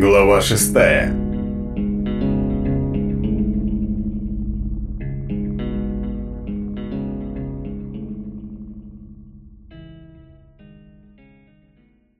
Глава шестая.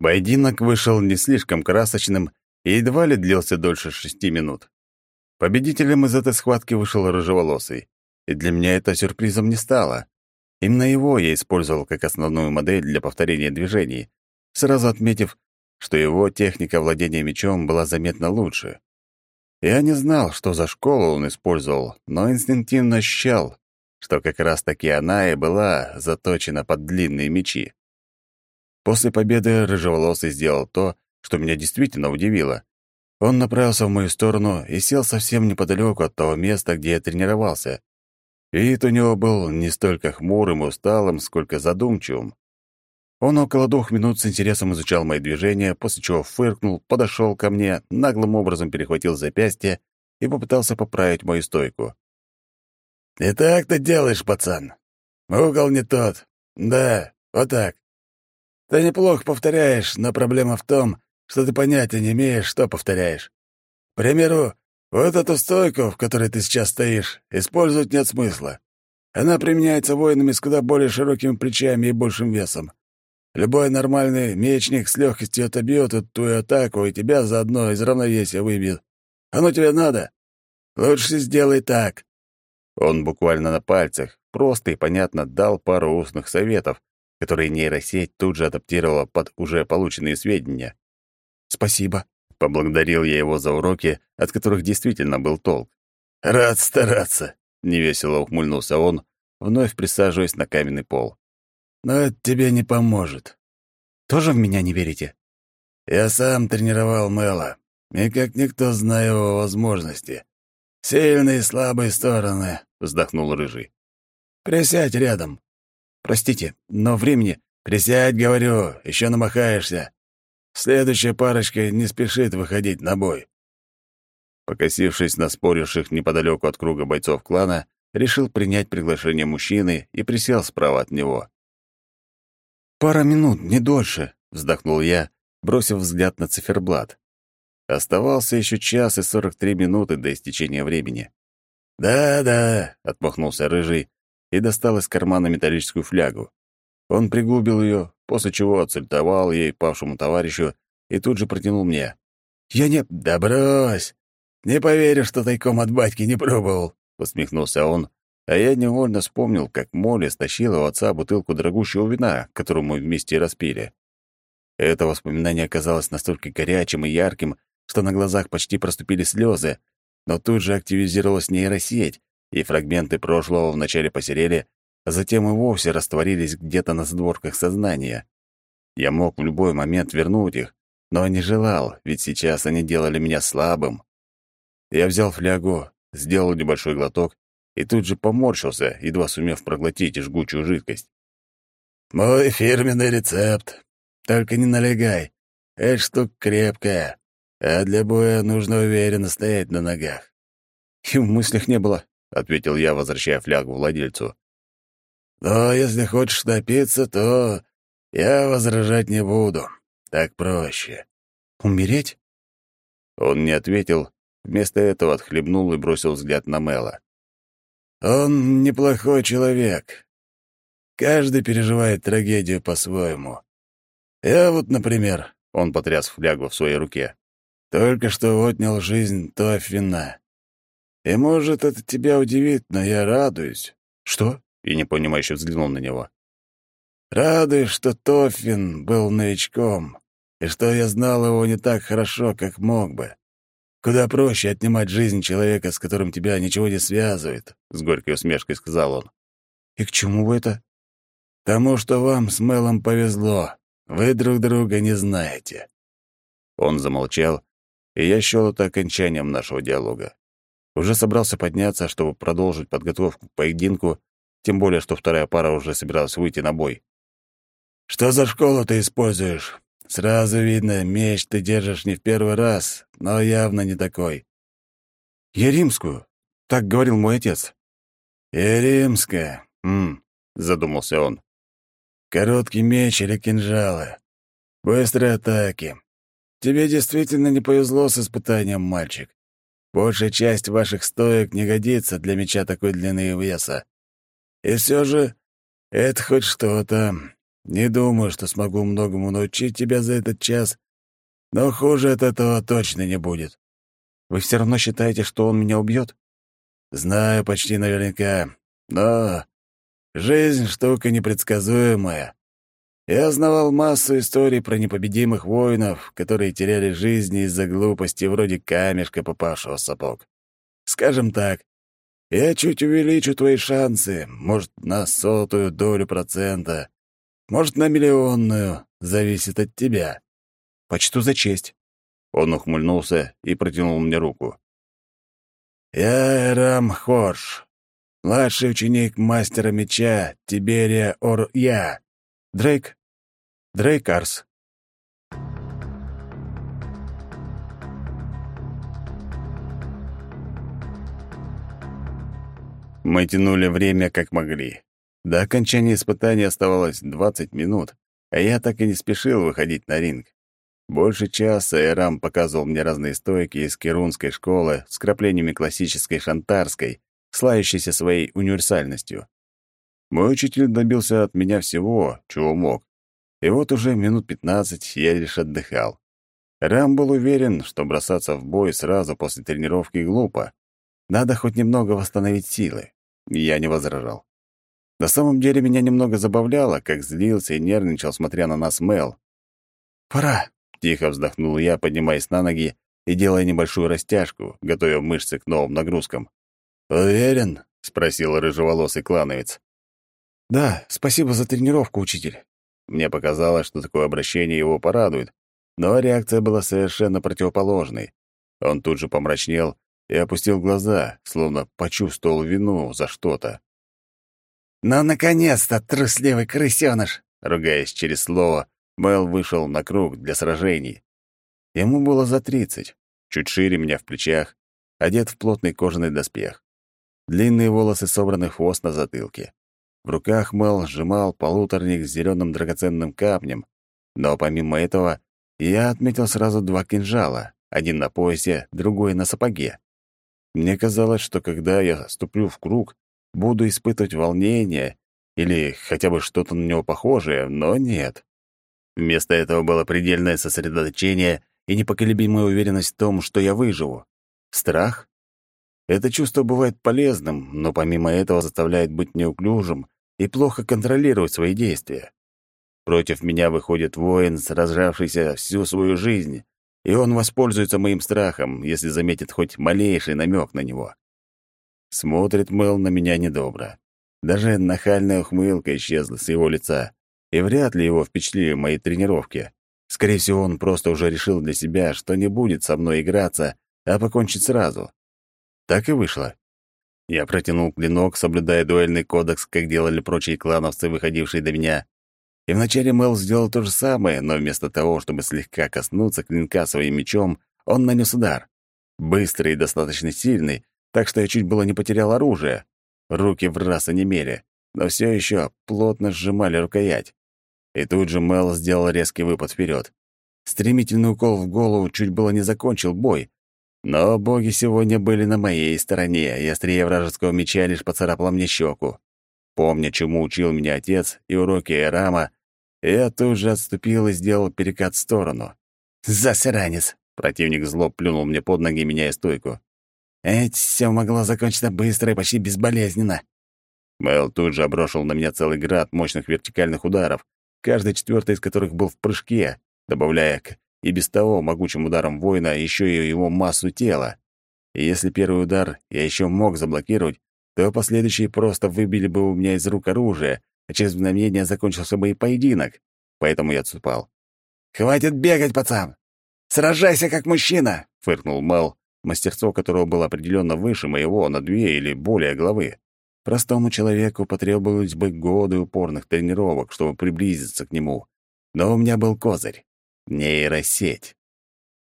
Поединок вышел не слишком красочным и едва ли длился дольше шести минут. Победителем из этой схватки вышел рыжеволосый, и для меня это сюрпризом не стало. Именно его я использовал как основную модель для повторения движений, сразу отметив, что его техника владения мечом была заметно лучше. Я не знал, что за школу он использовал, но инстинктивно ощущал, что как раз-таки она и была заточена под длинные мечи. После победы Рыжеволосый сделал то, что меня действительно удивило. Он направился в мою сторону и сел совсем неподалеку от того места, где я тренировался. Вид у него был не столько хмурым и усталым, сколько задумчивым. Он около двух минут с интересом изучал мои движения, после чего фыркнул, подошел ко мне, наглым образом перехватил запястье и попытался поправить мою стойку. «И так ты делаешь, пацан. Угол не тот. Да, вот так. Ты неплохо повторяешь, но проблема в том, что ты понятия не имеешь, что повторяешь. К примеру, вот эту стойку, в которой ты сейчас стоишь, использовать нет смысла. Она применяется воинами с куда более широкими плечами и большим весом. Любой нормальный мечник с легкостью отобьет эту атаку, и тебя заодно из равновесия выбьет. Оно тебе надо? Лучше сделай так». Он буквально на пальцах, просто и понятно дал пару устных советов, которые нейросеть тут же адаптировала под уже полученные сведения. «Спасибо», — поблагодарил я его за уроки, от которых действительно был толк. «Рад стараться», — невесело ухмыльнулся он, вновь присаживаясь на каменный пол но это тебе не поможет. Тоже в меня не верите? Я сам тренировал Мэла, и как никто знаю его возможности. Сильные и слабые стороны, — вздохнул Рыжий. Присядь рядом. Простите, но времени... Присядь, говорю, еще намахаешься. Следующая парочка не спешит выходить на бой. Покосившись на споривших неподалеку от круга бойцов клана, решил принять приглашение мужчины и присел справа от него. «Пара минут, не дольше», — вздохнул я, бросив взгляд на циферблат. Оставался еще час и сорок три минуты до истечения времени. «Да-да», — отмахнулся Рыжий и достал из кармана металлическую флягу. Он пригубил ее, после чего отсультовал ей павшему товарищу и тут же протянул мне. «Я не...» «Да брось! Не поверю, что тайком от батьки не пробовал!» — усмехнулся он а я невольно вспомнил, как Молли стащила у отца бутылку дорогущего вина, которую мы вместе распили. Это воспоминание оказалось настолько горячим и ярким, что на глазах почти проступили слезы, но тут же активизировалась нейросеть, и фрагменты прошлого вначале посерели, а затем и вовсе растворились где-то на сдворках сознания. Я мог в любой момент вернуть их, но не желал, ведь сейчас они делали меня слабым. Я взял флягу, сделал небольшой глоток и тут же поморщился, едва сумев проглотить жгучую жидкость. «Мой фирменный рецепт. Только не налегай. Эта штука крепкая, а для боя нужно уверенно стоять на ногах». «И в мыслях не было», — ответил я, возвращая флягу владельцу. «Но если хочешь напиться, то я возражать не буду. Так проще». «Умереть?» Он не ответил, вместо этого отхлебнул и бросил взгляд на Мэла. Он неплохой человек. Каждый переживает трагедию по-своему. Я вот, например, он потряс флягу в своей руке, только что отнял жизнь Тофина. И, может, это тебя удивит, но я радуюсь. Что? И непонимающе взглянул на него. Радуюсь, что Тофин был новичком, и что я знал его не так хорошо, как мог бы. Куда проще отнимать жизнь человека, с которым тебя ничего не связывает, — с горькой усмешкой сказал он. И к чему вы это? Тому, что вам с Мелом повезло. Вы друг друга не знаете. Он замолчал, и я счёл это окончанием нашего диалога. Уже собрался подняться, чтобы продолжить подготовку к поединку, тем более, что вторая пара уже собиралась выйти на бой. «Что за школу ты используешь? Сразу видно, меч ты держишь не в первый раз, но явно не такой. Еримскую, так говорил мой отец. Еримская, хм, задумался он. Короткий меч или кинжалы. Быстрые атаки. Тебе действительно не повезло с испытанием, мальчик. Большая часть ваших стоек не годится для меча такой длины и веса. И все же это хоть что-то. Не думаю, что смогу многому научить тебя за этот час, но хуже от этого точно не будет. Вы все равно считаете, что он меня убьет? Знаю почти наверняка, но жизнь — штука непредсказуемая. Я знавал массу историй про непобедимых воинов, которые теряли жизни из-за глупости вроде камешка, попавшего в сапог. Скажем так, я чуть увеличу твои шансы, может, на сотую долю процента, может, на миллионную. Э, зависит от тебя». «Почту за честь». Он ухмыльнулся и протянул мне руку. «Я Эрам Хорш, младший ученик мастера меча Тиберия Ор-Я. Дрейк... Дрейк Арс». Мы тянули время как могли. До окончания испытания оставалось 20 минут, а я так и не спешил выходить на ринг. Больше часа Эрам показывал мне разные стойки из керунской школы с краплениями классической шантарской, славящейся своей универсальностью. Мой учитель добился от меня всего, чего мог. И вот уже минут 15 я лишь отдыхал. Рам был уверен, что бросаться в бой сразу после тренировки глупо. Надо хоть немного восстановить силы. Я не возражал. На самом деле меня немного забавляло, как злился и нервничал, смотря на нас Мэл. «Пора!» — тихо вздохнул я, поднимаясь на ноги и делая небольшую растяжку, готовя мышцы к новым нагрузкам. «Уверен?» — спросил рыжеволосый клановец. «Да, спасибо за тренировку, учитель». Мне показалось, что такое обращение его порадует, но реакция была совершенно противоположной. Он тут же помрачнел и опустил глаза, словно почувствовал вину за что-то. «Ну, наконец-то, трусливый крысёныш!» Ругаясь через слово, Мэл вышел на круг для сражений. Ему было за тридцать, чуть шире меня в плечах, одет в плотный кожаный доспех. Длинные волосы собраны хвост на затылке. В руках Мэл сжимал полуторник с зеленым драгоценным камнем, но помимо этого я отметил сразу два кинжала, один на поясе, другой на сапоге. Мне казалось, что когда я ступлю в круг, буду испытывать волнение или хотя бы что-то на него похожее, но нет. Вместо этого было предельное сосредоточение и непоколебимая уверенность в том, что я выживу. Страх? Это чувство бывает полезным, но помимо этого заставляет быть неуклюжим и плохо контролировать свои действия. Против меня выходит воин, сражавшийся всю свою жизнь, и он воспользуется моим страхом, если заметит хоть малейший намек на него смотрит Мэл на меня недобро. Даже нахальная ухмылка исчезла с его лица, и вряд ли его впечатлили мои тренировки. Скорее всего, он просто уже решил для себя, что не будет со мной играться, а покончить сразу. Так и вышло. Я протянул клинок, соблюдая дуэльный кодекс, как делали прочие клановцы, выходившие до меня. И вначале Мэл сделал то же самое, но вместо того, чтобы слегка коснуться клинка своим мечом, он нанес удар. Быстрый и достаточно сильный, так что я чуть было не потерял оружие. Руки в раз онемели, но все еще плотно сжимали рукоять. И тут же Мел сделал резкий выпад вперед. Стремительный укол в голову чуть было не закончил бой. Но боги сегодня были на моей стороне, и острие вражеского меча лишь поцарапало мне щеку. Помня, чему учил меня отец и уроки Эрама, я тут же отступил и сделал перекат в сторону. «Засранец!» — противник зло плюнул мне под ноги, меняя стойку. Эти все могло закончиться быстро и почти безболезненно. Мэл тут же обрушил на меня целый град мощных вертикальных ударов, каждый четвертый из которых был в прыжке, добавляя к и без того могучим ударом воина еще и его массу тела. И если первый удар я еще мог заблокировать, то последующие просто выбили бы у меня из рук оружие, а через мгновение закончился бы и поединок. Поэтому я отступал. «Хватит бегать, пацан! Сражайся как мужчина!» — фыркнул Мэл, мастерство которого было определенно выше моего а на две или более головы Простому человеку потребовались бы годы упорных тренировок, чтобы приблизиться к нему. Но у меня был козырь — нейросеть.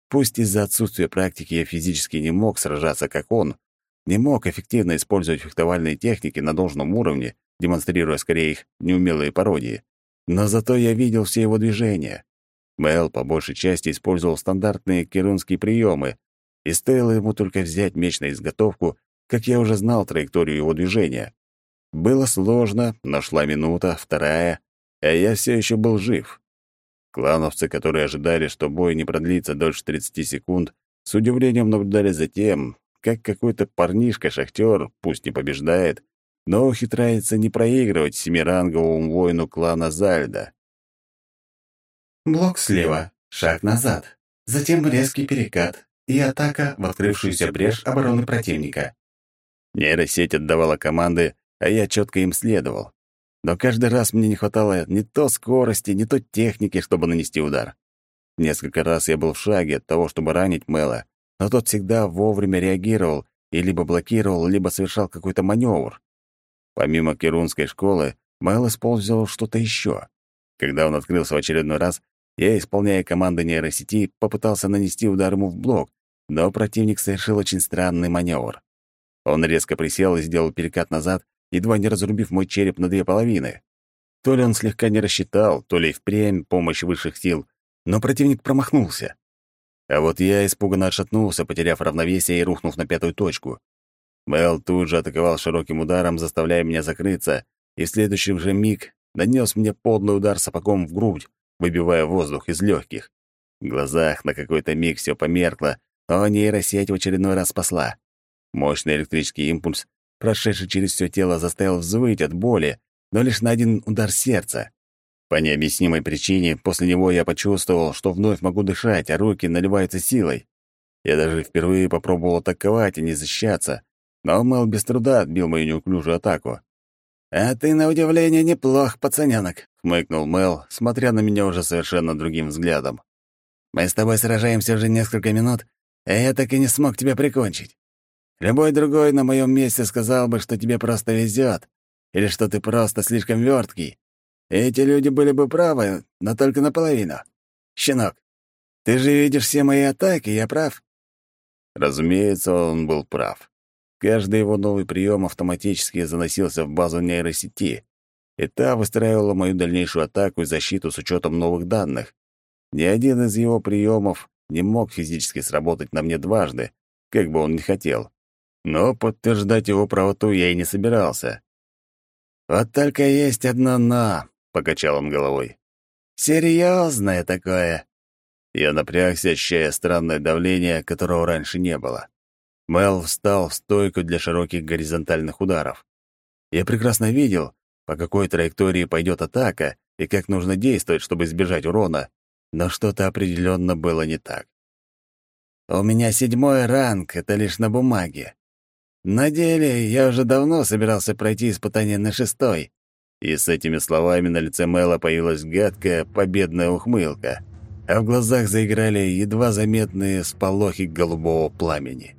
Пусть из-за отсутствия практики я физически не мог сражаться, как он, не мог эффективно использовать фехтовальные техники на должном уровне, демонстрируя скорее их неумелые пародии. Но зато я видел все его движения. Мэл по большей части использовал стандартные керунские приемы, и стоило ему только взять меч на изготовку, как я уже знал траекторию его движения. Было сложно, нашла минута, вторая, а я все еще был жив. Клановцы, которые ожидали, что бой не продлится дольше 30 секунд, с удивлением наблюдали за тем, как какой-то парнишка-шахтер, пусть не побеждает, но ухитряется не проигрывать семиранговому воину клана Зальда. Блок слева, шаг назад, затем резкий перекат, и атака в открывшуюся брешь обороны противника. Нейросеть отдавала команды, а я четко им следовал. Но каждый раз мне не хватало ни то скорости, ни то техники, чтобы нанести удар. Несколько раз я был в шаге от того, чтобы ранить Мэла, но тот всегда вовремя реагировал и либо блокировал, либо совершал какой-то маневр. Помимо Керунской школы, Мэл использовал что-то еще. Когда он открылся в очередной раз, я, исполняя команды нейросети, попытался нанести удар ему в блок, но противник совершил очень странный маневр. Он резко присел и сделал перекат назад, едва не разрубив мой череп на две половины. То ли он слегка не рассчитал, то ли впрямь помощь высших сил, но противник промахнулся. А вот я испуганно отшатнулся, потеряв равновесие и рухнув на пятую точку. Мел тут же атаковал широким ударом, заставляя меня закрыться, и в следующий же миг нанес мне подлый удар сапогом в грудь, выбивая воздух из легких. В глазах на какой-то миг все померкло, то нейросеть в очередной раз спасла. Мощный электрический импульс, прошедший через все тело, заставил взвыть от боли, но лишь на один удар сердца. По необъяснимой причине, после него я почувствовал, что вновь могу дышать, а руки наливаются силой. Я даже впервые попробовал атаковать и не защищаться, но Мэл без труда отбил мою неуклюжую атаку. «А ты, на удивление, неплох, пацанёнок», — хмыкнул Мэл, смотря на меня уже совершенно другим взглядом. «Мы с тобой сражаемся уже несколько минут, я так и не смог тебя прикончить. Любой другой на моем месте сказал бы, что тебе просто везет, или что ты просто слишком верткий. Эти люди были бы правы, но только наполовину. Щенок, ты же видишь все мои атаки, я прав?» Разумеется, он был прав. Каждый его новый прием автоматически заносился в базу нейросети, и та выстраивала мою дальнейшую атаку и защиту с учетом новых данных. Ни один из его приемов не мог физически сработать на мне дважды, как бы он ни хотел. Но подтверждать его правоту я и не собирался. «Вот только есть одно «но», — покачал он головой. «Серьезное такое!» Я напрягся, ощущая странное давление, которого раньше не было. Мел встал в стойку для широких горизонтальных ударов. Я прекрасно видел, по какой траектории пойдет атака и как нужно действовать, чтобы избежать урона, но что-то определенно было не так. «У меня седьмой ранг, это лишь на бумаге. На деле я уже давно собирался пройти испытание на шестой». И с этими словами на лице Мэла появилась гадкая, победная ухмылка, а в глазах заиграли едва заметные сполохи голубого пламени.